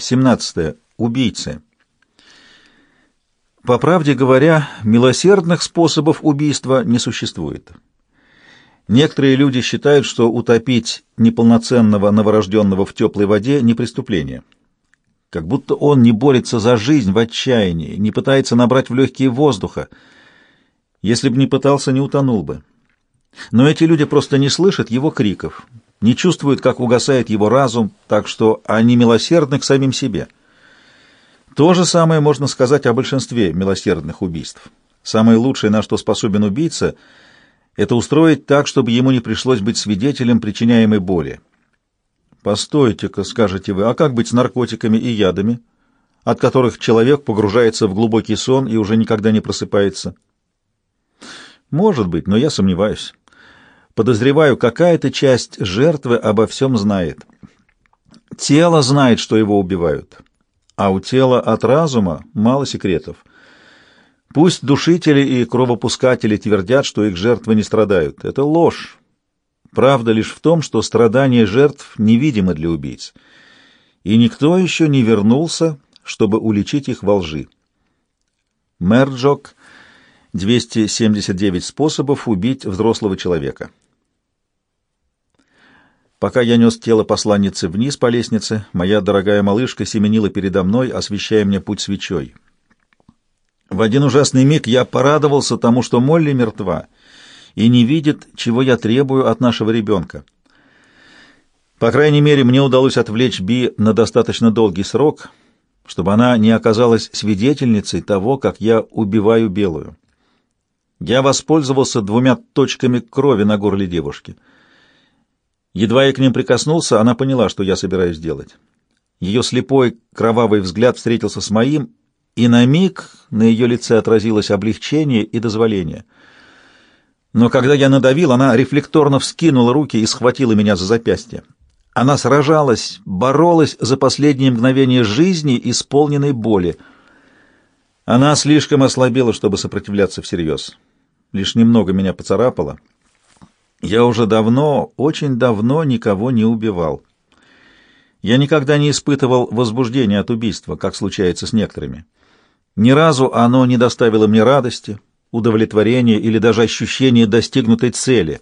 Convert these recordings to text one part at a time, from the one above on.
17. Убийцы. По правде говоря, милосердных способов убийства не существует. Некоторые люди считают, что утопить неполноценного новорожденного в теплой воде не преступление. Как будто он не борется за жизнь в отчаянии, не пытается набрать в легкие воздуха. Если бы не пытался, не утонул бы. Но эти люди просто не слышат его криков, не чувствуют, как угасает его разум, так что они милосердны к самим себе. То же самое можно сказать о большинстве милосердных убийств. Самое лучшее, на что способен убийца, это устроить так, чтобы ему не пришлось быть свидетелем причиняемой боли. «Постойте-ка», — скажете вы, — «а как быть с наркотиками и ядами, от которых человек погружается в глубокий сон и уже никогда не просыпается?» «Может быть, но я сомневаюсь». Подозреваю, какая-то часть жертвы обо всем знает. Тело знает, что его убивают, а у тела от разума мало секретов. Пусть душители и кровопускатели твердят, что их жертвы не страдают. Это ложь. Правда лишь в том, что страдания жертв невидимы для убийц, и никто еще не вернулся, чтобы уличить их во лжи. Мерджок 279 способов убить взрослого человека. Пока я нес тело посланницы вниз по лестнице, моя дорогая малышка семенила передо мной, освещая мне путь свечой. В один ужасный миг я порадовался тому, что Молли мертва и не видит, чего я требую от нашего ребенка. По крайней мере, мне удалось отвлечь Би на достаточно долгий срок, чтобы она не оказалась свидетельницей того, как я убиваю белую. Я воспользовался двумя точками крови на горле девушки — Едва я к ним прикоснулся, она поняла, что я собираюсь делать. Ее слепой кровавый взгляд встретился с моим, и на миг на ее лице отразилось облегчение и дозволение. Но когда я надавил, она рефлекторно вскинула руки и схватила меня за запястье. Она сражалась, боролась за последние мгновения жизни, исполненной боли. Она слишком ослабела, чтобы сопротивляться всерьез. Лишь немного меня поцарапала — я уже давно, очень давно никого не убивал. Я никогда не испытывал возбуждения от убийства, как случается с некоторыми. Ни разу оно не доставило мне радости, удовлетворения или даже ощущения достигнутой цели.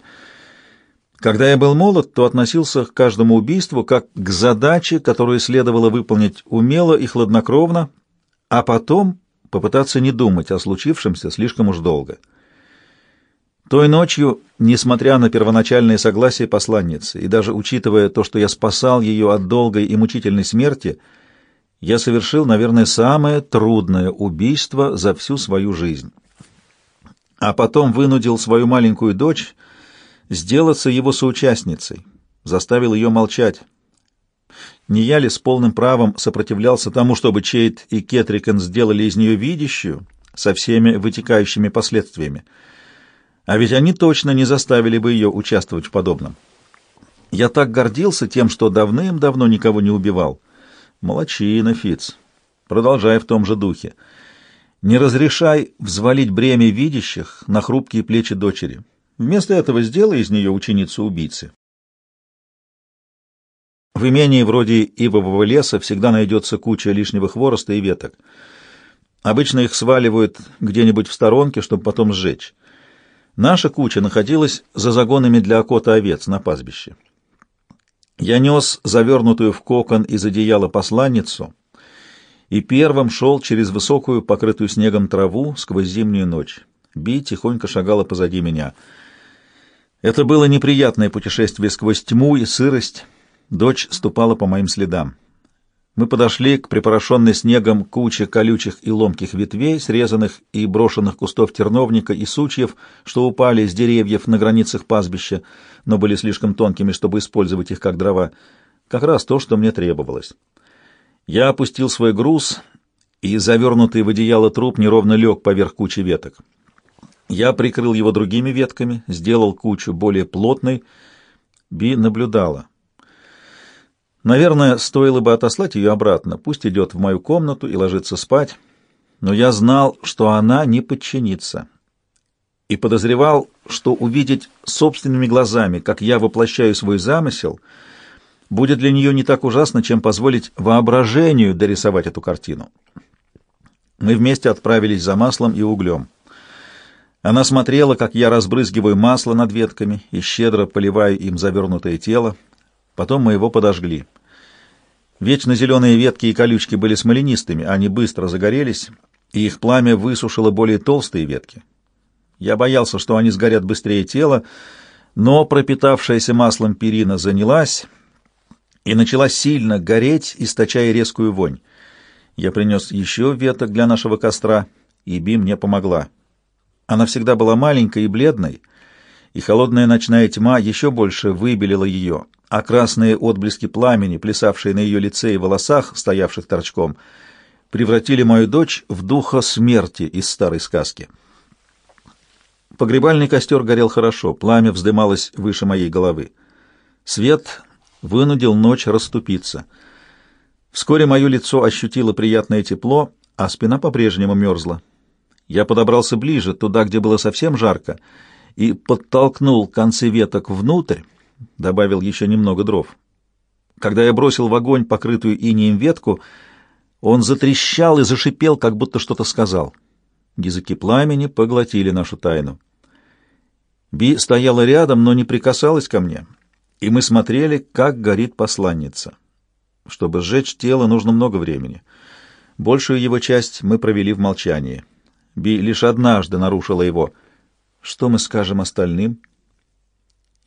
Когда я был молод, то относился к каждому убийству как к задаче, которую следовало выполнить умело и хладнокровно, а потом попытаться не думать о случившемся слишком уж долго. Той ночью, несмотря на первоначальное согласие посланницы, и даже учитывая то, что я спасал ее от долгой и мучительной смерти, я совершил, наверное, самое трудное убийство за всю свою жизнь. А потом вынудил свою маленькую дочь сделаться его соучастницей, заставил ее молчать. Не я ли с полным правом сопротивлялся тому, чтобы Чейт и Кетрикен сделали из нее видящую со всеми вытекающими последствиями? А ведь они точно не заставили бы ее участвовать в подобном. Я так гордился тем, что давным-давно никого не убивал. Молодчина, Фиц. Продолжай в том же духе. Не разрешай взвалить бремя видящих на хрупкие плечи дочери. Вместо этого сделай из нее ученицу убийцы. В имении вроде ивового леса всегда найдется куча лишнего хвороста и веток. Обычно их сваливают где-нибудь в сторонке, чтобы потом сжечь. Наша куча находилась за загонами для окота овец на пастбище. Я нес завернутую в кокон из одеяла посланницу и первым шел через высокую, покрытую снегом траву сквозь зимнюю ночь. Би тихонько шагала позади меня. Это было неприятное путешествие сквозь тьму и сырость. Дочь ступала по моим следам. Мы подошли к припорошенной снегом куче колючих и ломких ветвей, срезанных и брошенных кустов терновника и сучьев, что упали с деревьев на границах пастбища, но были слишком тонкими, чтобы использовать их как дрова. Как раз то, что мне требовалось. Я опустил свой груз, и завернутый в одеяло труп неровно лег поверх кучи веток. Я прикрыл его другими ветками, сделал кучу более плотной. Би наблюдала. Наверное, стоило бы отослать ее обратно, пусть идет в мою комнату и ложится спать, но я знал, что она не подчинится, и подозревал, что увидеть собственными глазами, как я воплощаю свой замысел, будет для нее не так ужасно, чем позволить воображению дорисовать эту картину. Мы вместе отправились за маслом и углем. Она смотрела, как я разбрызгиваю масло над ветками и щедро поливаю им завернутое тело. Потом мы его подожгли. Вечно зеленые ветки и колючки были смоленистыми, они быстро загорелись, и их пламя высушило более толстые ветки. Я боялся, что они сгорят быстрее тела, но пропитавшаяся маслом перина занялась и начала сильно гореть, источая резкую вонь. Я принес еще веток для нашего костра, и Би мне помогла. Она всегда была маленькой и бледной, и холодная ночная тьма еще больше выбелила ее, а красные отблески пламени, плясавшие на ее лице и волосах, стоявших торчком, превратили мою дочь в духа смерти из старой сказки. Погребальный костер горел хорошо, пламя вздымалось выше моей головы. Свет вынудил ночь расступиться. Вскоре мое лицо ощутило приятное тепло, а спина по-прежнему мерзла. Я подобрался ближе, туда, где было совсем жарко, и подтолкнул концы веток внутрь, добавил еще немного дров. Когда я бросил в огонь покрытую инеем ветку, он затрещал и зашипел, как будто что-то сказал. Языки пламени поглотили нашу тайну. Би стояла рядом, но не прикасалась ко мне, и мы смотрели, как горит посланница. Чтобы сжечь тело, нужно много времени. Большую его часть мы провели в молчании. Би лишь однажды нарушила его. Что мы скажем остальным?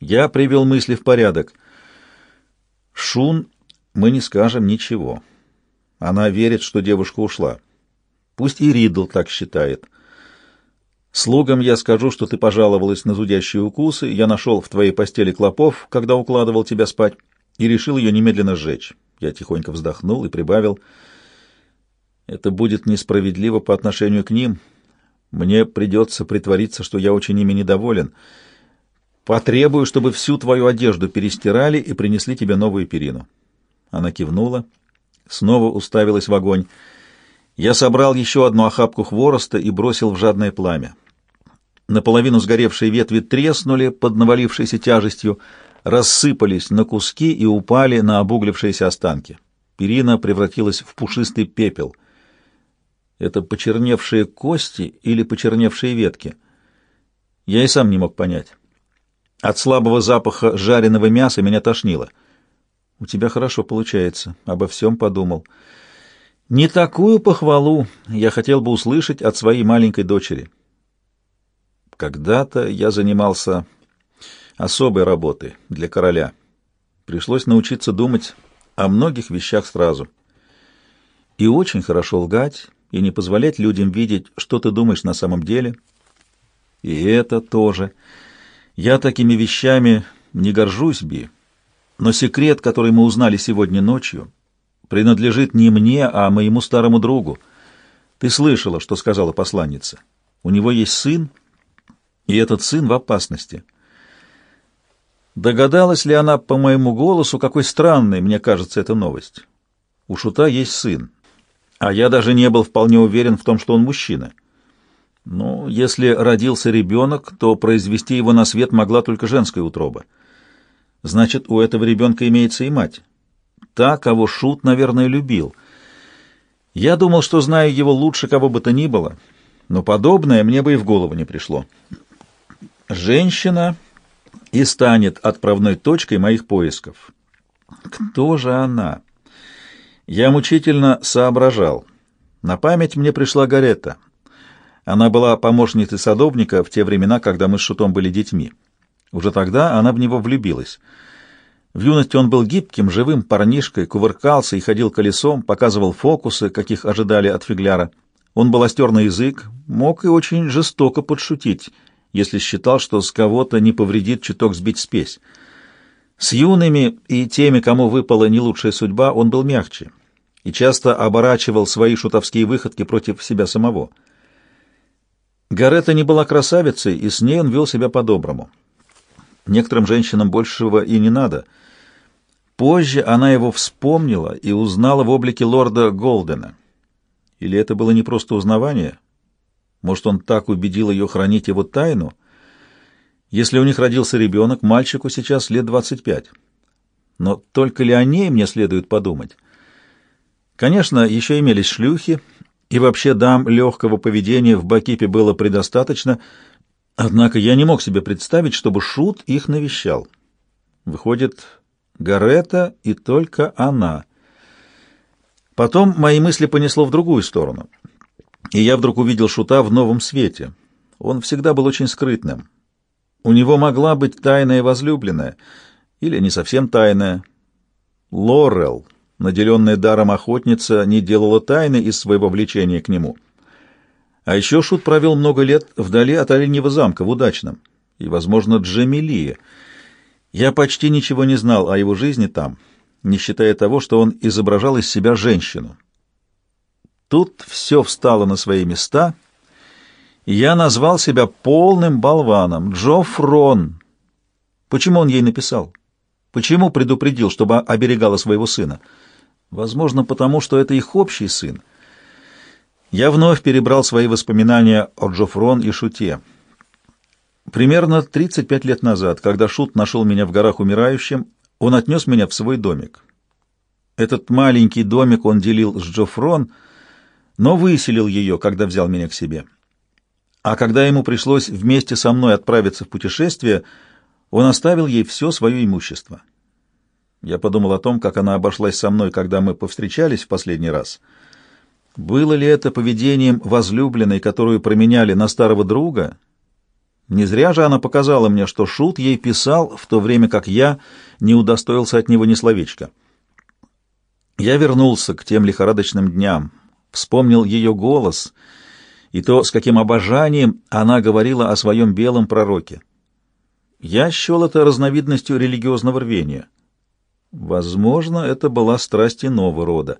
Я привел мысли в порядок. Шун мы не скажем ничего. Она верит, что девушка ушла. Пусть и Ридл так считает. Слугам я скажу, что ты пожаловалась на зудящие укусы, я нашел в твоей постели клопов, когда укладывал тебя спать, и решил ее немедленно сжечь. Я тихонько вздохнул и прибавил. Это будет несправедливо по отношению к ним. Мне придется притвориться, что я очень ими недоволен. Потребую, чтобы всю твою одежду перестирали и принесли тебе новую перину. Она кивнула, снова уставилась в огонь. Я собрал еще одну охапку хвороста и бросил в жадное пламя. Наполовину сгоревшие ветви треснули под навалившейся тяжестью, рассыпались на куски и упали на обуглившиеся останки. Перина превратилась в пушистый пепел. Это почерневшие кости или почерневшие ветки? Я и сам не мог понять. От слабого запаха жареного мяса меня тошнило. «У тебя хорошо получается», — обо всем подумал. «Не такую похвалу я хотел бы услышать от своей маленькой дочери». Когда-то я занимался особой работой для короля. Пришлось научиться думать о многих вещах сразу. И очень хорошо лгать, и не позволять людям видеть, что ты думаешь на самом деле. И это тоже. Я такими вещами не горжусь, Би, но секрет, который мы узнали сегодня ночью, принадлежит не мне, а моему старому другу. Ты слышала, что сказала посланница. У него есть сын, и этот сын в опасности. Догадалась ли она по моему голосу, какой странной мне кажется эта новость? У Шута есть сын, а я даже не был вполне уверен в том, что он мужчина. Ну, если родился ребенок, то произвести его на свет могла только женская утроба. Значит, у этого ребенка имеется и мать. Та, кого Шут, наверное, любил. Я думал, что знаю его лучше кого бы то ни было, но подобное мне бы и в голову не пришло. Женщина и станет отправной точкой моих поисков. Кто же она? Я мучительно соображал. На память мне пришла Гарета. Она была помощницей садовника в те времена, когда мы с Шутом были детьми. Уже тогда она в него влюбилась. В юности он был гибким, живым парнишкой, кувыркался и ходил колесом, показывал фокусы, каких ожидали от фигляра. Он был остер на язык, мог и очень жестоко подшутить, если считал, что с кого-то не повредит чуток сбить спесь. С юными и теми, кому выпала не лучшая судьба, он был мягче и часто оборачивал свои шутовские выходки против себя самого. Гарета не была красавицей, и с ней он вел себя по-доброму. Некоторым женщинам большего и не надо. Позже она его вспомнила и узнала в облике лорда Голдена. Или это было не просто узнавание? Может, он так убедил ее хранить его тайну? Если у них родился ребенок, мальчику сейчас лет двадцать пять. Но только ли о ней мне следует подумать? Конечно, еще имелись шлюхи, и вообще дам легкого поведения в Бакипе было предостаточно, однако я не мог себе представить, чтобы Шут их навещал. Выходит, Гарета и только она. Потом мои мысли понесло в другую сторону, и я вдруг увидел Шута в новом свете. Он всегда был очень скрытным. У него могла быть тайная возлюбленная, или не совсем тайная. Лорел, наделенная даром охотница, не делала тайны из своего влечения к нему. А еще Шут провел много лет вдали от Оленьего замка, в Удачном, и, возможно, Джамилии. Я почти ничего не знал о его жизни там, не считая того, что он изображал из себя женщину. Тут все встало на свои места, и я назвал себя полным болваном, Джо Фрон. Почему он ей написал? Почему предупредил, чтобы оберегала своего сына? Возможно, потому что это их общий сын. Я вновь перебрал свои воспоминания о Джофрон и Шуте. Примерно 35 лет назад, когда Шут нашел меня в горах умирающим, он отнес меня в свой домик. Этот маленький домик он делил с Джофрон, но выселил ее, когда взял меня к себе. А когда ему пришлось вместе со мной отправиться в путешествие, он оставил ей все свое имущество. Я подумал о том, как она обошлась со мной, когда мы повстречались в последний раз. Было ли это поведением возлюбленной, которую променяли на старого друга? Не зря же она показала мне, что Шут ей писал, в то время как я не удостоился от него ни словечка. Я вернулся к тем лихорадочным дням, вспомнил ее голос и то, с каким обожанием она говорила о своем белом пророке. Я счел это разновидностью религиозного рвения. Возможно, это была страсть иного рода.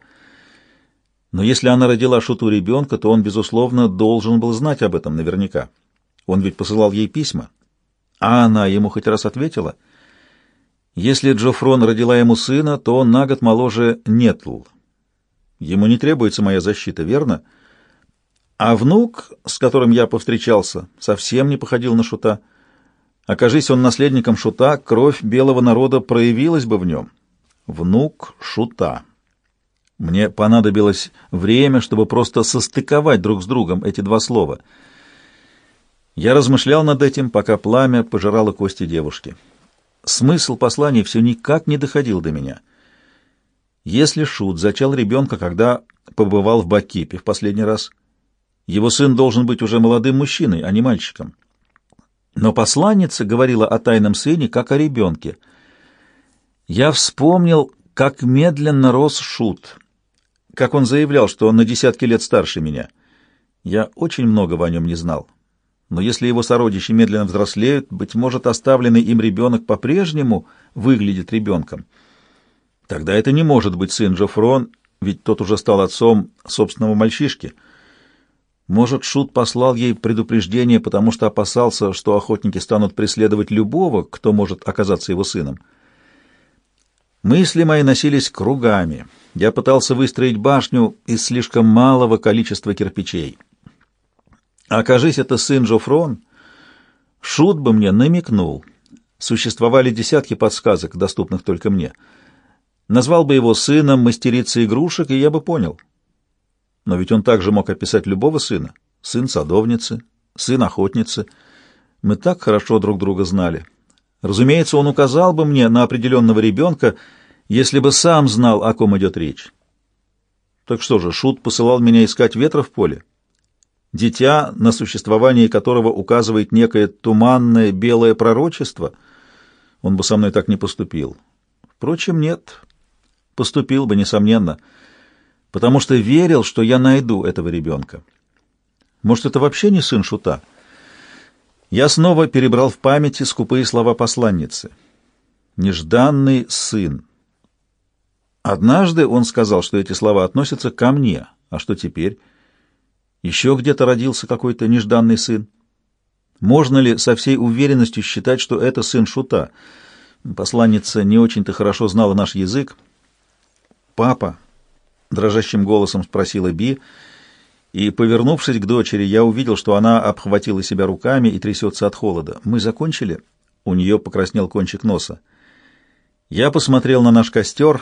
Но если она родила Шуту ребенка, то он, безусловно, должен был знать об этом наверняка. Он ведь посылал ей письма. А она ему хоть раз ответила? Если Джофрон родила ему сына, то он на год моложе Нетл. Ему не требуется моя защита, верно? А внук, с которым я повстречался, совсем не походил на Шута. Окажись он наследником Шута, кровь белого народа проявилась бы в нем. Внук Шута. Мне понадобилось время, чтобы просто состыковать друг с другом эти два слова. Я размышлял над этим, пока пламя пожирало кости девушки. Смысл послания все никак не доходил до меня. Если Шут зачал ребенка, когда побывал в Бакипе в последний раз, его сын должен быть уже молодым мужчиной, а не мальчиком. Но посланница говорила о тайном сыне, как о ребенке. Я вспомнил, как медленно рос Шут, как он заявлял, что он на десятки лет старше меня. Я очень многого о нем не знал. Но если его сородичи медленно взрослеют, быть может, оставленный им ребенок по-прежнему выглядит ребенком. Тогда это не может быть сын Джофрон, ведь тот уже стал отцом собственного мальчишки — может, Шут послал ей предупреждение, потому что опасался, что охотники станут преследовать любого, кто может оказаться его сыном. Мысли мои носились кругами. Я пытался выстроить башню из слишком малого количества кирпичей. Окажись это сын Жофрон, Шут бы мне намекнул. Существовали десятки подсказок, доступных только мне. Назвал бы его сыном мастерицы игрушек, и я бы понял — но ведь он также мог описать любого сына. Сын садовницы, сын охотницы. Мы так хорошо друг друга знали. Разумеется, он указал бы мне на определенного ребенка, если бы сам знал, о ком идет речь. Так что же, Шут посылал меня искать ветра в поле? Дитя, на существование которого указывает некое туманное белое пророчество? Он бы со мной так не поступил. Впрочем, нет. Поступил бы, несомненно потому что верил, что я найду этого ребенка. Может, это вообще не сын Шута? Я снова перебрал в памяти скупые слова посланницы. «Нежданный сын». Однажды он сказал, что эти слова относятся ко мне. А что теперь? Еще где-то родился какой-то нежданный сын. Можно ли со всей уверенностью считать, что это сын Шута? Посланница не очень-то хорошо знала наш язык. «Папа», дрожащим голосом спросила Би, и, повернувшись к дочери, я увидел, что она обхватила себя руками и трясется от холода. «Мы закончили?» У нее покраснел кончик носа. Я посмотрел на наш костер,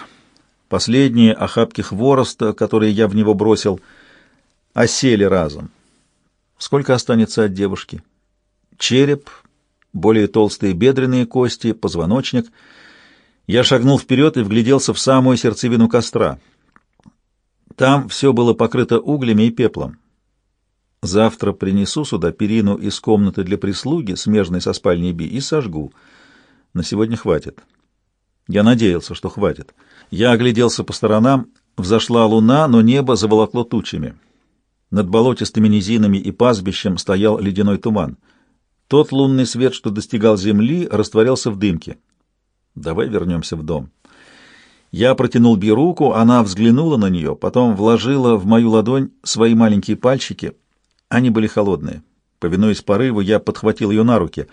последние охапки хвороста, которые я в него бросил, осели разом. Сколько останется от девушки? Череп, более толстые бедренные кости, позвоночник. Я шагнул вперед и вгляделся в самую сердцевину костра. Там все было покрыто углями и пеплом. Завтра принесу сюда перину из комнаты для прислуги, смежной со спальней Би, и сожгу. На сегодня хватит. Я надеялся, что хватит. Я огляделся по сторонам. Взошла луна, но небо заволокло тучами. Над болотистыми низинами и пастбищем стоял ледяной туман. Тот лунный свет, что достигал земли, растворялся в дымке. Давай вернемся в дом. Я протянул Би руку, она взглянула на нее, потом вложила в мою ладонь свои маленькие пальчики. Они были холодные. Повинуясь порыву, я подхватил ее на руки.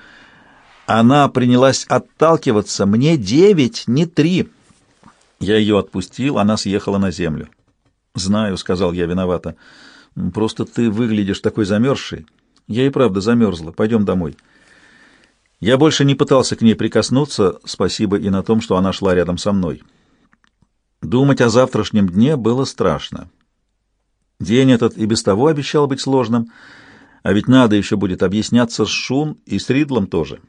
Она принялась отталкиваться. «Мне девять, не три!» Я ее отпустил, она съехала на землю. «Знаю», — сказал я виновато. «Просто ты выглядишь такой замерзшей». Я и правда замерзла. Пойдем домой. Я больше не пытался к ней прикоснуться, спасибо и на том, что она шла рядом со мной. Думать о завтрашнем дне было страшно. День этот и без того обещал быть сложным, а ведь надо еще будет объясняться с Шун и с Ридлом тоже.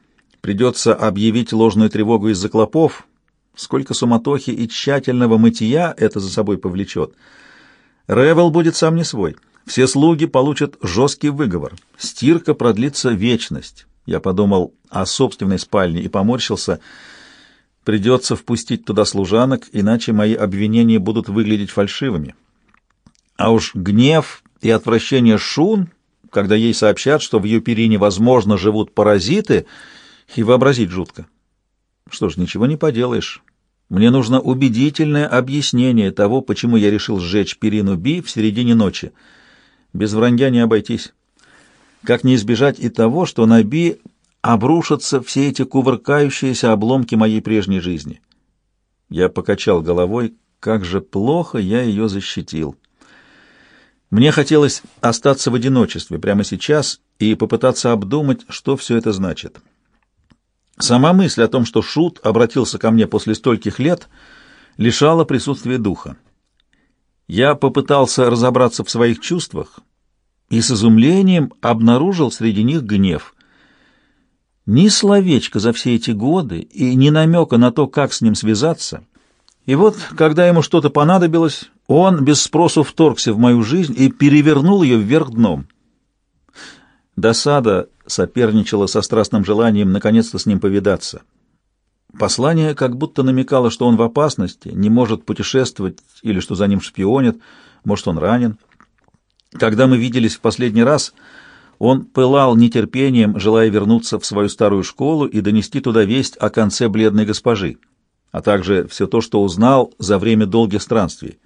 Придется объявить ложную тревогу из-за клопов. Сколько суматохи и тщательного мытья это за собой повлечет. Ревел будет сам не свой. Все слуги получат жесткий выговор. Стирка продлится вечность. Я подумал о собственной спальне и поморщился. Придется впустить туда служанок, иначе мои обвинения будут выглядеть фальшивыми. А уж гнев и отвращение Шун, когда ей сообщат, что в ее перине, возможно, живут паразиты, и вообразить жутко. Что ж, ничего не поделаешь. Мне нужно убедительное объяснение того, почему я решил сжечь перину Би в середине ночи. Без вранья не обойтись. Как не избежать и того, что на Би обрушатся все эти кувыркающиеся обломки моей прежней жизни? Я покачал головой, как же плохо я ее защитил. Мне хотелось остаться в одиночестве прямо сейчас и попытаться обдумать, что все это значит. Сама мысль о том, что Шут обратился ко мне после стольких лет, лишала присутствия духа. Я попытался разобраться в своих чувствах и с изумлением обнаружил среди них гнев. Ни словечко за все эти годы и ни намека на то, как с ним связаться. И вот, когда ему что-то понадобилось, он без спросу вторгся в мою жизнь и перевернул ее вверх дном. Досада соперничала со страстным желанием наконец-то с ним повидаться. Послание как будто намекало, что он в опасности, не может путешествовать или что за ним шпионят, может, он ранен. Когда мы виделись в последний раз, он пылал нетерпением, желая вернуться в свою старую школу и донести туда весть о конце бледной госпожи, а также все то, что узнал за время долгих странствий.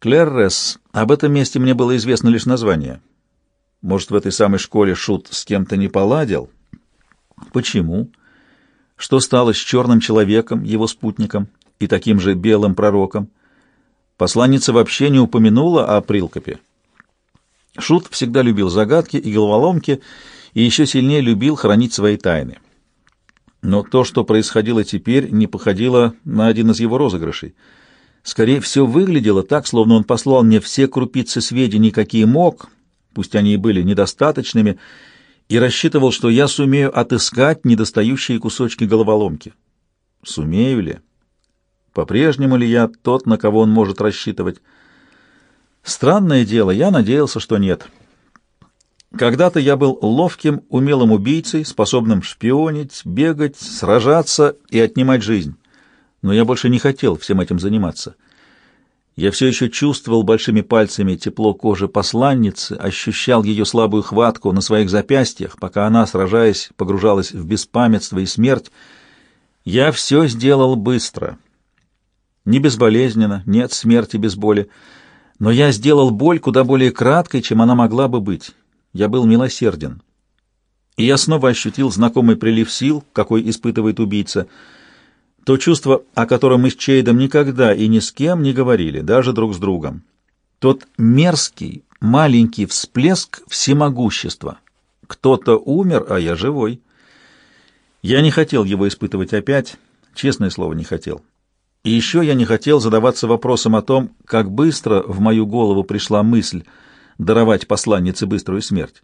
Клеррес, об этом месте мне было известно лишь название. Может, в этой самой школе Шут с кем-то не поладил? Почему? Что стало с черным человеком, его спутником, и таким же белым пророком? Посланница вообще не упомянула о Прилкопе. Шут всегда любил загадки и головоломки, и еще сильнее любил хранить свои тайны. Но то, что происходило теперь, не походило на один из его розыгрышей. Скорее, все выглядело так, словно он послал мне все крупицы сведений, какие мог, пусть они и были недостаточными, и рассчитывал, что я сумею отыскать недостающие кусочки головоломки. Сумею ли? По-прежнему ли я тот, на кого он может рассчитывать? Странное дело, я надеялся, что нет. Когда-то я был ловким, умелым убийцей, способным шпионить, бегать, сражаться и отнимать жизнь. Но я больше не хотел всем этим заниматься. Я все еще чувствовал большими пальцами тепло кожи посланницы, ощущал ее слабую хватку на своих запястьях, пока она, сражаясь, погружалась в беспамятство и смерть. Я все сделал быстро. Не безболезненно, нет смерти без боли, но я сделал боль куда более краткой, чем она могла бы быть. Я был милосерден. И я снова ощутил знакомый прилив сил, какой испытывает убийца — то чувство, о котором мы с Чейдом никогда и ни с кем не говорили, даже друг с другом. Тот мерзкий, маленький всплеск всемогущества. Кто-то умер, а я живой. Я не хотел его испытывать опять. Честное слово, не хотел. И еще я не хотел задаваться вопросом о том, как быстро в мою голову пришла мысль даровать посланнице быструю смерть.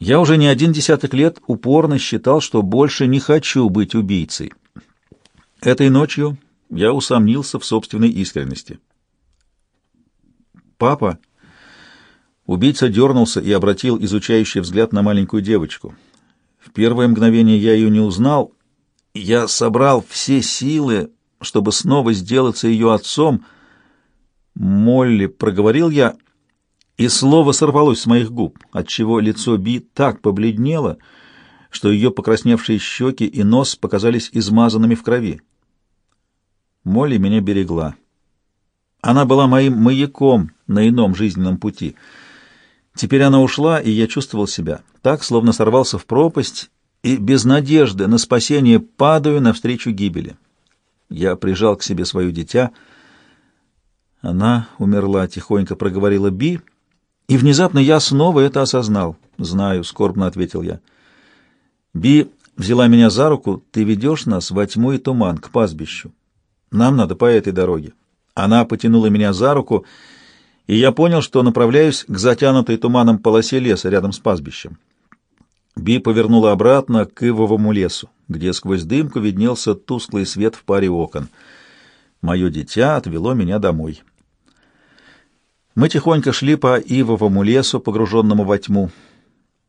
Я уже не один десяток лет упорно считал, что больше не хочу быть убийцей. Этой ночью я усомнился в собственной искренности. «Папа!» Убийца дернулся и обратил изучающий взгляд на маленькую девочку. В первое мгновение я ее не узнал. Я собрал все силы, чтобы снова сделаться ее отцом. «Молли», — проговорил я, и слово сорвалось с моих губ, отчего лицо Би так побледнело, что ее покрасневшие щеки и нос показались измазанными в крови. Молли меня берегла. Она была моим маяком на ином жизненном пути. Теперь она ушла, и я чувствовал себя так, словно сорвался в пропасть, и без надежды на спасение падаю навстречу гибели. Я прижал к себе свое дитя. Она умерла, тихонько проговорила Би, и внезапно я снова это осознал. «Знаю», — скорбно ответил я. Би взяла меня за руку. «Ты ведешь нас во тьму и туман, к пастбищу. Нам надо по этой дороге». Она потянула меня за руку, и я понял, что направляюсь к затянутой туманом полосе леса рядом с пастбищем. Би повернула обратно к ивовому лесу, где сквозь дымку виднелся тусклый свет в паре окон. Мое дитя отвело меня домой. Мы тихонько шли по ивовому лесу, погруженному во тьму.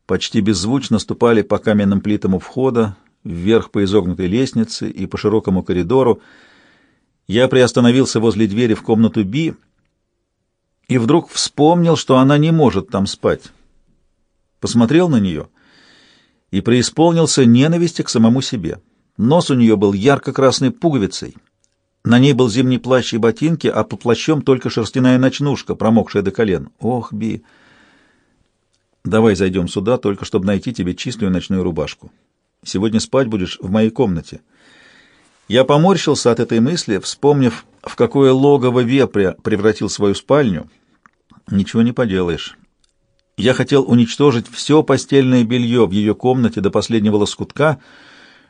Почти беззвучно ступали по каменным плитам у входа, вверх по изогнутой лестнице и по широкому коридору. Я приостановился возле двери в комнату Би и вдруг вспомнил, что она не может там спать. Посмотрел на нее и преисполнился ненависти к самому себе. Нос у нее был ярко-красной пуговицей, на ней был зимний плащ и ботинки, а под плащом только шерстяная ночнушка, промокшая до колен. Ох, Би! Давай зайдем сюда, только чтобы найти тебе чистую ночную рубашку. Сегодня спать будешь в моей комнате. Я поморщился от этой мысли, вспомнив, в какое логово вепря превратил свою спальню. Ничего не поделаешь. Я хотел уничтожить все постельное белье в ее комнате до последнего лоскутка —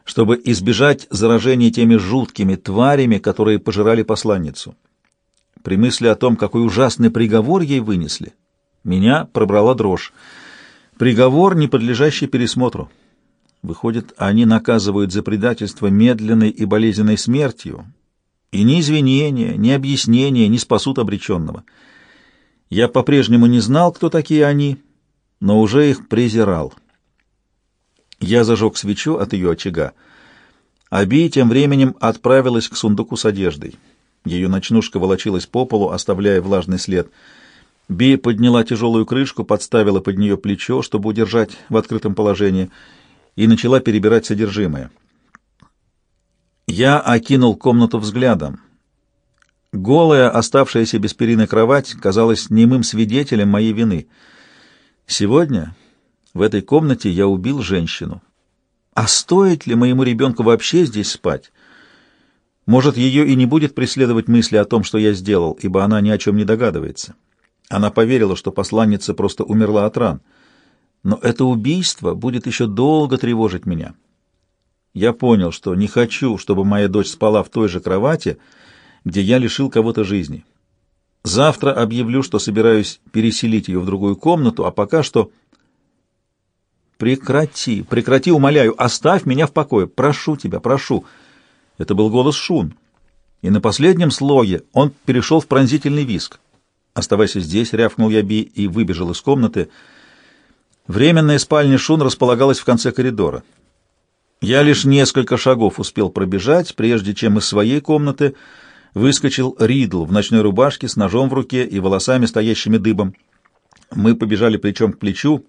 чтобы избежать заражения теми жуткими тварями, которые пожирали посланницу. При мысли о том, какой ужасный приговор ей вынесли, меня пробрала дрожь. Приговор, не подлежащий пересмотру. Выходит, они наказывают за предательство медленной и болезненной смертью, и ни извинения, ни объяснения не спасут обреченного. Я по-прежнему не знал, кто такие они, но уже их презирал». Я зажег свечу от ее очага. Аби тем временем отправилась к сундуку с одеждой. Ее ночнушка волочилась по полу, оставляя влажный след. Би подняла тяжелую крышку, подставила под нее плечо, чтобы удержать в открытом положении, и начала перебирать содержимое. Я окинул комнату взглядом. Голая, оставшаяся без перины кровать, казалась немым свидетелем моей вины. Сегодня в этой комнате я убил женщину. А стоит ли моему ребенку вообще здесь спать? Может, ее и не будет преследовать мысли о том, что я сделал, ибо она ни о чем не догадывается. Она поверила, что посланница просто умерла от ран. Но это убийство будет еще долго тревожить меня. Я понял, что не хочу, чтобы моя дочь спала в той же кровати, где я лишил кого-то жизни. Завтра объявлю, что собираюсь переселить ее в другую комнату, а пока что... «Прекрати, прекрати, умоляю, оставь меня в покое, прошу тебя, прошу». Это был голос Шун, и на последнем слоге он перешел в пронзительный виск. «Оставайся здесь», — рявкнул я Би и выбежал из комнаты. Временная спальня Шун располагалась в конце коридора. Я лишь несколько шагов успел пробежать, прежде чем из своей комнаты выскочил Ридл в ночной рубашке с ножом в руке и волосами, стоящими дыбом. Мы побежали плечом к плечу,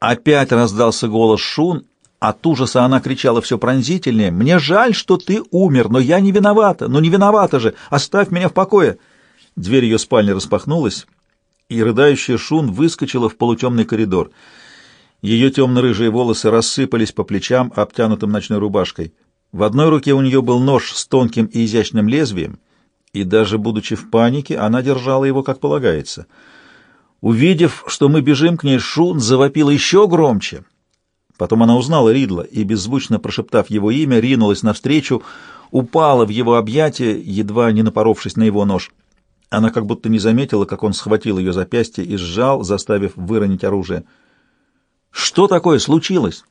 Опять раздался голос Шун. От ужаса она кричала все пронзительнее. «Мне жаль, что ты умер, но я не виновата. Ну не виновата же! Оставь меня в покое!» Дверь ее спальни распахнулась, и рыдающая Шун выскочила в полутемный коридор. Ее темно-рыжие волосы рассыпались по плечам, обтянутым ночной рубашкой. В одной руке у нее был нож с тонким и изящным лезвием, и даже будучи в панике, она держала его как полагается — Увидев, что мы бежим к ней, Шун завопила еще громче. Потом она узнала Ридла и, беззвучно прошептав его имя, ринулась навстречу, упала в его объятия, едва не напоровшись на его нож. Она как будто не заметила, как он схватил ее запястье и сжал, заставив выронить оружие. «Что такое случилось?»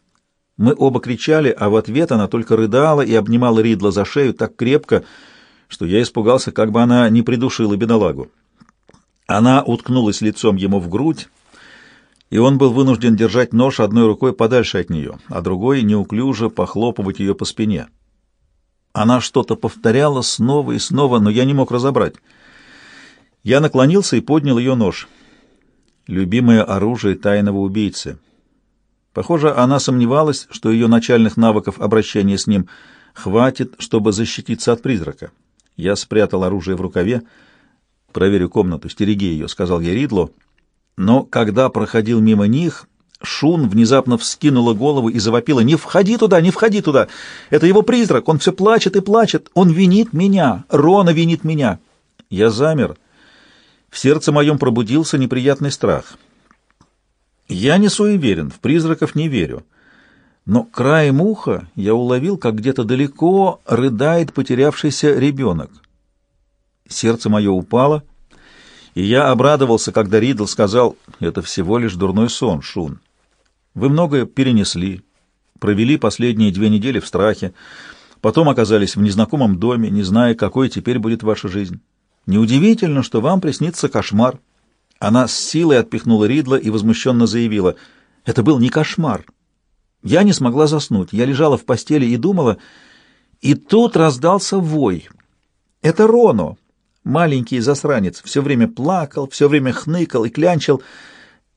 Мы оба кричали, а в ответ она только рыдала и обнимала Ридла за шею так крепко, что я испугался, как бы она не придушила бедолагу. Она уткнулась лицом ему в грудь, и он был вынужден держать нож одной рукой подальше от нее, а другой неуклюже похлопывать ее по спине. Она что-то повторяла снова и снова, но я не мог разобрать. Я наклонился и поднял ее нож. Любимое оружие тайного убийцы. Похоже, она сомневалась, что ее начальных навыков обращения с ним хватит, чтобы защититься от призрака. Я спрятал оружие в рукаве. «Проверю комнату, стереги ее», — сказал я Ридло. Но когда проходил мимо них, Шун внезапно вскинула голову и завопила. «Не входи туда, не входи туда! Это его призрак! Он все плачет и плачет! Он винит меня! Рона винит меня!» Я замер. В сердце моем пробудился неприятный страх. Я не суеверен, в призраков не верю. Но краем уха я уловил, как где-то далеко рыдает потерявшийся ребенок. Сердце мое упало, и я обрадовался, когда Ридл сказал, «Это всего лишь дурной сон, Шун. Вы многое перенесли, провели последние две недели в страхе, потом оказались в незнакомом доме, не зная, какой теперь будет ваша жизнь. Неудивительно, что вам приснится кошмар». Она с силой отпихнула Ридла и возмущенно заявила, «Это был не кошмар. Я не смогла заснуть. Я лежала в постели и думала, и тут раздался вой. Это Роно, Маленький засранец все время плакал, все время хныкал и клянчил.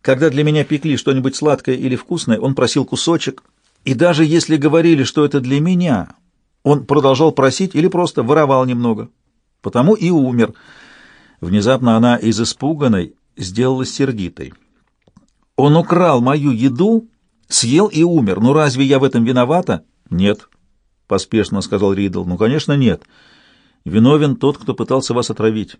Когда для меня пекли что-нибудь сладкое или вкусное, он просил кусочек. И даже если говорили, что это для меня, он продолжал просить или просто воровал немного. Потому и умер. Внезапно она из испуганной сделалась сердитой. Он украл мою еду, съел и умер. Ну разве я в этом виновата? Нет, поспешно сказал Ридл. Ну, конечно, нет. Виновен тот, кто пытался вас отравить.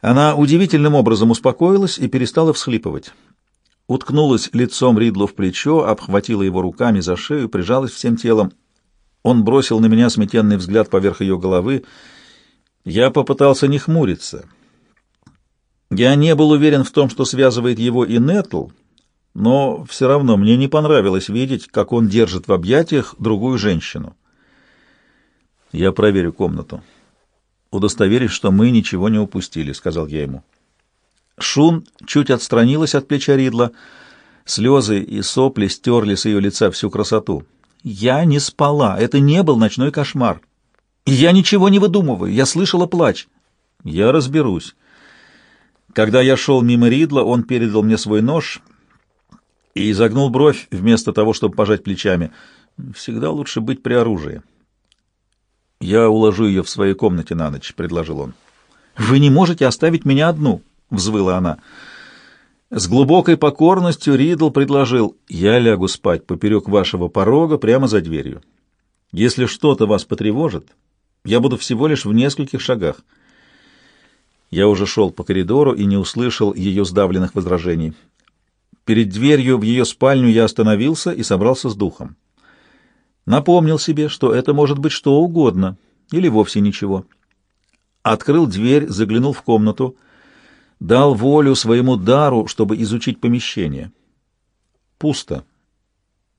Она удивительным образом успокоилась и перестала всхлипывать. Уткнулась лицом Ридлу в плечо, обхватила его руками за шею, прижалась всем телом. Он бросил на меня сметенный взгляд поверх ее головы. Я попытался не хмуриться. Я не был уверен в том, что связывает его и Нетл, но все равно мне не понравилось видеть, как он держит в объятиях другую женщину. Я проверю комнату. Удостоверюсь, что мы ничего не упустили, сказал я ему. Шун чуть отстранилась от плеча Ридла. Слезы и сопли стерли с ее лица всю красоту. Я не спала, это не был ночной кошмар. Я ничего не выдумываю, я слышала плач. Я разберусь. Когда я шел мимо Ридла, он передал мне свой нож и изогнул бровь вместо того, чтобы пожать плечами. Всегда лучше быть при оружии. «Я уложу ее в своей комнате на ночь», — предложил он. «Вы не можете оставить меня одну», — взвыла она. С глубокой покорностью Ридл предложил, «Я лягу спать поперек вашего порога прямо за дверью. Если что-то вас потревожит, я буду всего лишь в нескольких шагах». Я уже шел по коридору и не услышал ее сдавленных возражений. Перед дверью в ее спальню я остановился и собрался с духом. Напомнил себе, что это может быть что угодно или вовсе ничего. Открыл дверь, заглянул в комнату, дал волю своему дару, чтобы изучить помещение. Пусто.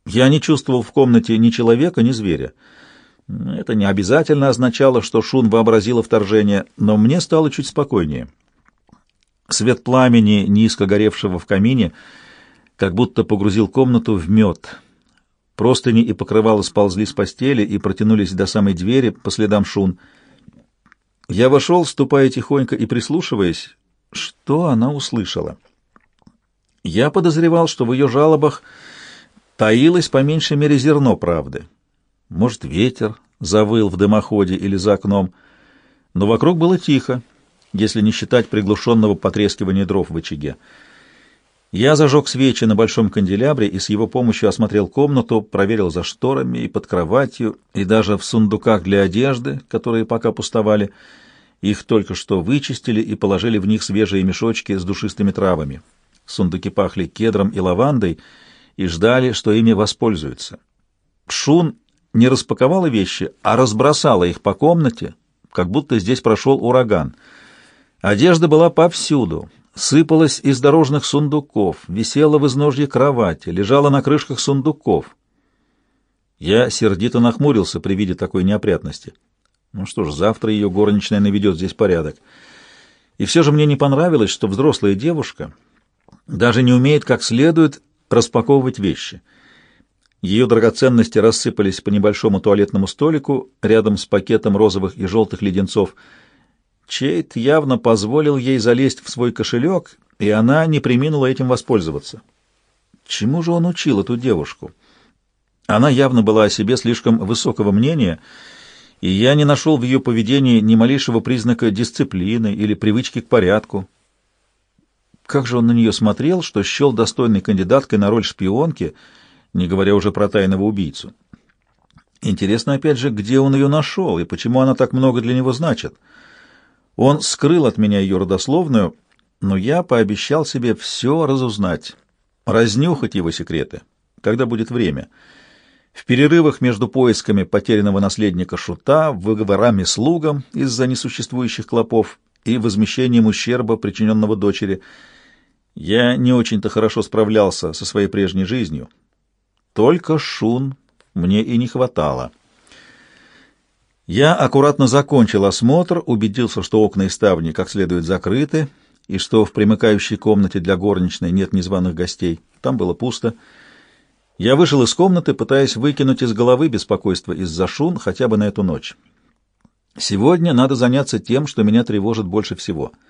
Я не чувствовал в комнате ни человека, ни зверя. Это не обязательно означало, что Шун вообразила вторжение, но мне стало чуть спокойнее. Свет пламени, низко горевшего в камине, как будто погрузил комнату в мед — Простыни и покрывало сползли с постели и протянулись до самой двери по следам шун. Я вошел, ступая тихонько и прислушиваясь, что она услышала. Я подозревал, что в ее жалобах таилось по меньшей мере зерно правды. Может, ветер завыл в дымоходе или за окном, но вокруг было тихо, если не считать приглушенного потрескивания дров в очаге. Я зажег свечи на большом канделябре и с его помощью осмотрел комнату, проверил за шторами и под кроватью, и даже в сундуках для одежды, которые пока пустовали. Их только что вычистили и положили в них свежие мешочки с душистыми травами. Сундуки пахли кедром и лавандой, и ждали, что ими воспользуются. Шун не распаковала вещи, а разбросала их по комнате, как будто здесь прошел ураган. Одежда была повсюду, сыпалась из дорожных сундуков, висела в изножье кровати, лежала на крышках сундуков. Я сердито нахмурился при виде такой неопрятности. Ну что ж, завтра ее горничная наведет здесь порядок. И все же мне не понравилось, что взрослая девушка даже не умеет как следует распаковывать вещи. Ее драгоценности рассыпались по небольшому туалетному столику рядом с пакетом розовых и желтых леденцов. Чейт явно позволил ей залезть в свой кошелек, и она не приминула этим воспользоваться. Чему же он учил эту девушку? Она явно была о себе слишком высокого мнения, и я не нашел в ее поведении ни малейшего признака дисциплины или привычки к порядку. Как же он на нее смотрел, что счел достойной кандидаткой на роль шпионки, не говоря уже про тайного убийцу. Интересно, опять же, где он ее нашел и почему она так много для него значит. Он скрыл от меня ее родословную, но я пообещал себе все разузнать, разнюхать его секреты, когда будет время. В перерывах между поисками потерянного наследника Шута, выговорами слугам из-за несуществующих клопов и возмещением ущерба, причиненного дочери — я не очень-то хорошо справлялся со своей прежней жизнью. Только шун мне и не хватало. Я аккуратно закончил осмотр, убедился, что окна и ставни как следует закрыты, и что в примыкающей комнате для горничной нет незваных гостей. Там было пусто. Я вышел из комнаты, пытаясь выкинуть из головы беспокойство из-за шун хотя бы на эту ночь. Сегодня надо заняться тем, что меня тревожит больше всего —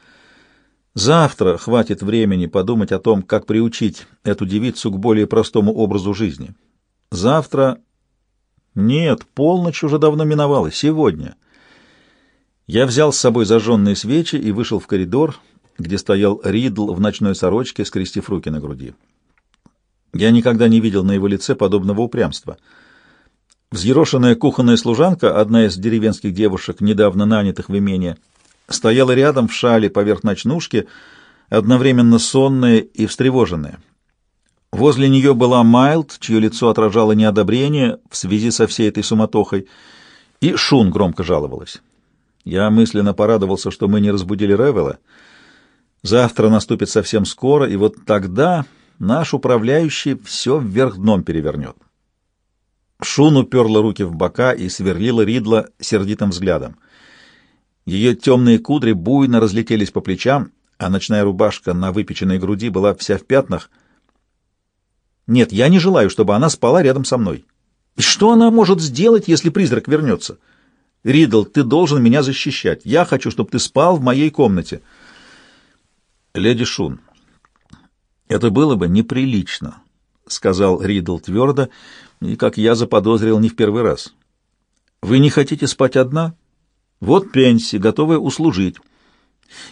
Завтра хватит времени подумать о том, как приучить эту девицу к более простому образу жизни. Завтра... Нет, полночь уже давно миновала. Сегодня. Я взял с собой зажженные свечи и вышел в коридор, где стоял Ридл в ночной сорочке, скрестив руки на груди. Я никогда не видел на его лице подобного упрямства. Взъерошенная кухонная служанка, одна из деревенских девушек, недавно нанятых в имение, — стояла рядом в шале поверх ночнушки, одновременно сонная и встревоженная. Возле нее была Майлд, чье лицо отражало неодобрение в связи со всей этой суматохой, и Шун громко жаловалась. Я мысленно порадовался, что мы не разбудили Ревела. Завтра наступит совсем скоро, и вот тогда наш управляющий все вверх дном перевернет. Шун уперла руки в бока и сверлила Ридла сердитым взглядом. Ее темные кудри буйно разлетелись по плечам, а ночная рубашка на выпеченной груди была вся в пятнах. Нет, я не желаю, чтобы она спала рядом со мной. И что она может сделать, если призрак вернется? Ридл, ты должен меня защищать. Я хочу, чтобы ты спал в моей комнате. Леди Шун, это было бы неприлично, — сказал Ридл твердо, и, как я заподозрил, не в первый раз. Вы не хотите спать одна? — вот пенси, готовая услужить.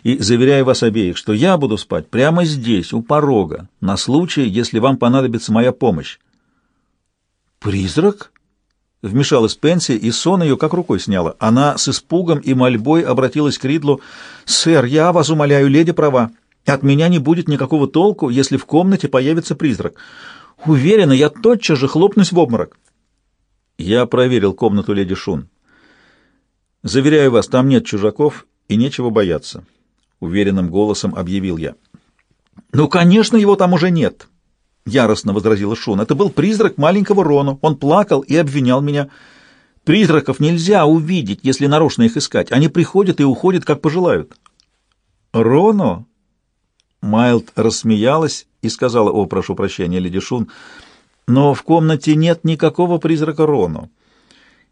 И заверяю вас обеих, что я буду спать прямо здесь, у порога, на случай, если вам понадобится моя помощь. «Призрак?» — вмешалась Пенси, и сон ее как рукой сняла. Она с испугом и мольбой обратилась к Ридлу. «Сэр, я вас умоляю, леди права. От меня не будет никакого толку, если в комнате появится призрак. Уверена, я тотчас же хлопнусь в обморок». Я проверил комнату леди Шун. Заверяю вас, там нет чужаков и нечего бояться, уверенным голосом объявил я. Ну, конечно, его там уже нет, яростно возразила Шун. Это был призрак маленького Рону. Он плакал и обвинял меня. Призраков нельзя увидеть, если нарочно их искать. Они приходят и уходят, как пожелают. Роно? Майлд рассмеялась и сказала: "О, прошу прощения, леди Шун, но в комнате нет никакого призрака Роно.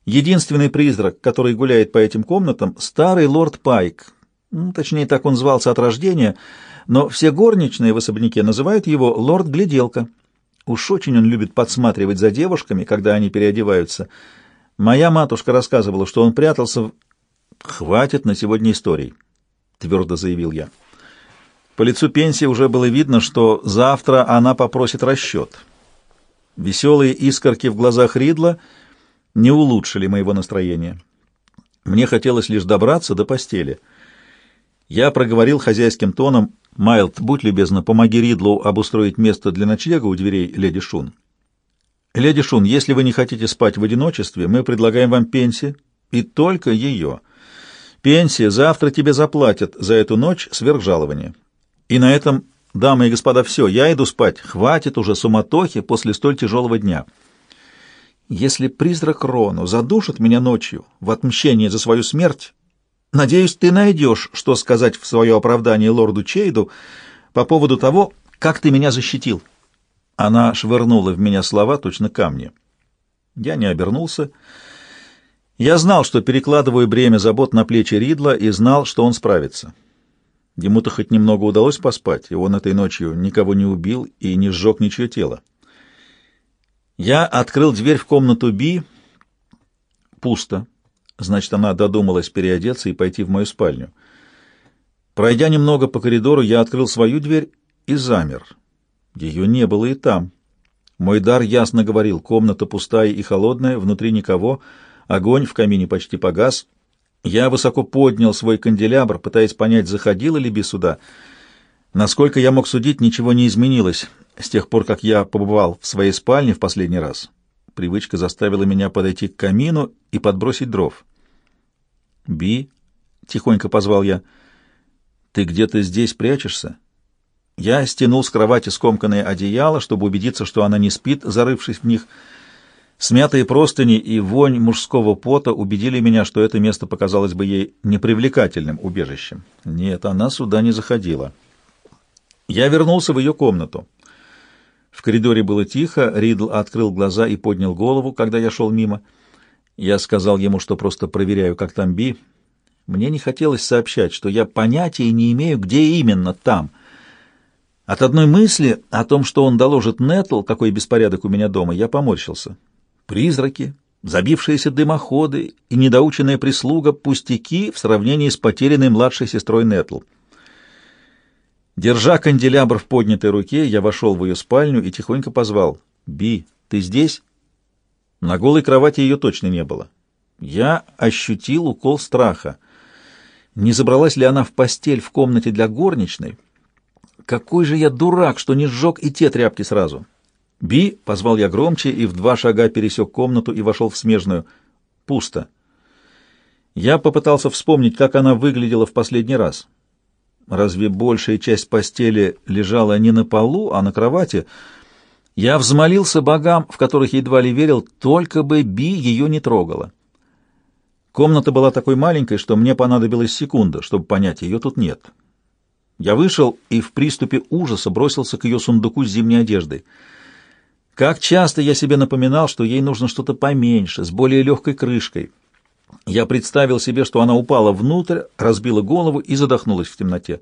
Единственный призрак, который гуляет по этим комнатам, старый лорд Пайк. Ну, точнее, так он звался от рождения, но все горничные в особняке называют его лорд-гляделка. Уж очень он любит подсматривать за девушками, когда они переодеваются. Моя матушка рассказывала, что он прятался в... «Хватит на сегодня историй», — твердо заявил я. По лицу пенсии уже было видно, что завтра она попросит расчет. Веселые искорки в глазах Ридла — не улучшили моего настроения. Мне хотелось лишь добраться до постели. Я проговорил хозяйским тоном, «Майлд, будь любезна, помоги Ридлу обустроить место для ночлега у дверей леди Шун». «Леди Шун, если вы не хотите спать в одиночестве, мы предлагаем вам пенсию, и только ее. Пенсия завтра тебе заплатят за эту ночь сверх жалования. И на этом, дамы и господа, все, я иду спать. Хватит уже суматохи после столь тяжелого дня». Если призрак Рону задушит меня ночью в отмщение за свою смерть, надеюсь, ты найдешь, что сказать в свое оправдание лорду Чейду по поводу того, как ты меня защитил. Она швырнула в меня слова, точно камни. Я не обернулся. Я знал, что перекладываю бремя забот на плечи Ридла, и знал, что он справится. Ему-то хоть немного удалось поспать, и он этой ночью никого не убил и не сжег ничье тело. Я открыл дверь в комнату Би. Пусто. Значит, она додумалась переодеться и пойти в мою спальню. Пройдя немного по коридору, я открыл свою дверь и замер. Ее не было и там. Мой дар ясно говорил, комната пустая и холодная, внутри никого, огонь в камине почти погас. Я высоко поднял свой канделябр, пытаясь понять, заходила ли Би сюда. Насколько я мог судить, ничего не изменилось с тех пор, как я побывал в своей спальне в последний раз. Привычка заставила меня подойти к камину и подбросить дров. «Би», — тихонько позвал я, — «ты где-то здесь прячешься?» Я стянул с кровати скомканное одеяло, чтобы убедиться, что она не спит, зарывшись в них. Смятые простыни и вонь мужского пота убедили меня, что это место показалось бы ей непривлекательным убежищем. Нет, она сюда не заходила. Я вернулся в ее комнату. В коридоре было тихо, Ридл открыл глаза и поднял голову, когда я шел мимо. Я сказал ему, что просто проверяю, как там Би. Мне не хотелось сообщать, что я понятия не имею, где именно там. От одной мысли о том, что он доложит Нетл, какой беспорядок у меня дома, я поморщился. Призраки, забившиеся дымоходы и недоученная прислуга — пустяки в сравнении с потерянной младшей сестрой Нетл. Держа канделябр в поднятой руке, я вошел в ее спальню и тихонько позвал. «Би, ты здесь?» На голой кровати ее точно не было. Я ощутил укол страха. Не забралась ли она в постель в комнате для горничной? Какой же я дурак, что не сжег и те тряпки сразу. «Би!» — позвал я громче и в два шага пересек комнату и вошел в смежную. Пусто. Я попытался вспомнить, как она выглядела в последний раз. Разве большая часть постели лежала не на полу, а на кровати? Я взмолился богам, в которых едва ли верил, только бы Би ее не трогала. Комната была такой маленькой, что мне понадобилась секунда, чтобы понять, ее тут нет. Я вышел и в приступе ужаса бросился к ее сундуку с зимней одеждой. Как часто я себе напоминал, что ей нужно что-то поменьше, с более легкой крышкой — я представил себе, что она упала внутрь, разбила голову и задохнулась в темноте.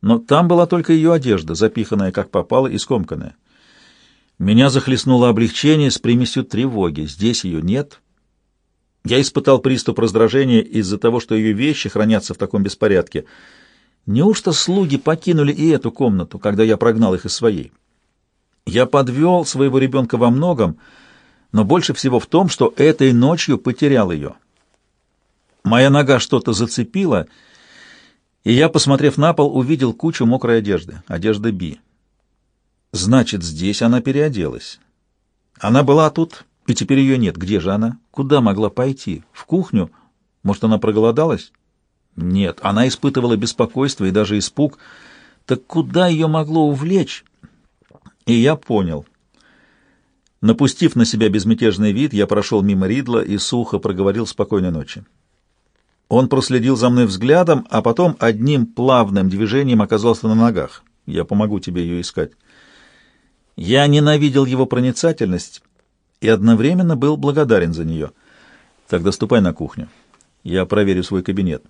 Но там была только ее одежда, запиханная как попало и скомканная. Меня захлестнуло облегчение с примесью тревоги. Здесь ее нет. Я испытал приступ раздражения из-за того, что ее вещи хранятся в таком беспорядке. Неужто слуги покинули и эту комнату, когда я прогнал их из своей? Я подвел своего ребенка во многом, — но больше всего в том, что этой ночью потерял ее. Моя нога что-то зацепила, и я, посмотрев на пол, увидел кучу мокрой одежды, одежды Би. Значит, здесь она переоделась. Она была тут, и теперь ее нет. Где же она? Куда могла пойти? В кухню? Может, она проголодалась? Нет, она испытывала беспокойство и даже испуг. Так куда ее могло увлечь? И я понял — Напустив на себя безмятежный вид, я прошел мимо Ридла и сухо проговорил спокойной ночи. Он проследил за мной взглядом, а потом одним плавным движением оказался на ногах. Я помогу тебе ее искать. Я ненавидел его проницательность и одновременно был благодарен за нее. Тогда ступай на кухню. Я проверю свой кабинет.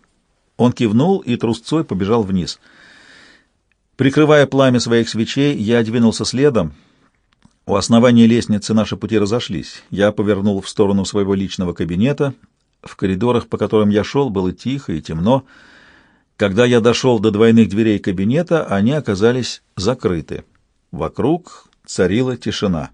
Он кивнул и трусцой побежал вниз. Прикрывая пламя своих свечей, я двинулся следом — у основания лестницы наши пути разошлись. Я повернул в сторону своего личного кабинета. В коридорах, по которым я шел, было тихо и темно. Когда я дошел до двойных дверей кабинета, они оказались закрыты. Вокруг царила тишина.